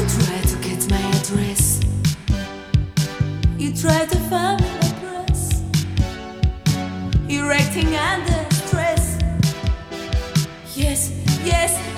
You try to get my address. You try to find my address. Erecting under stress. Yes, yes.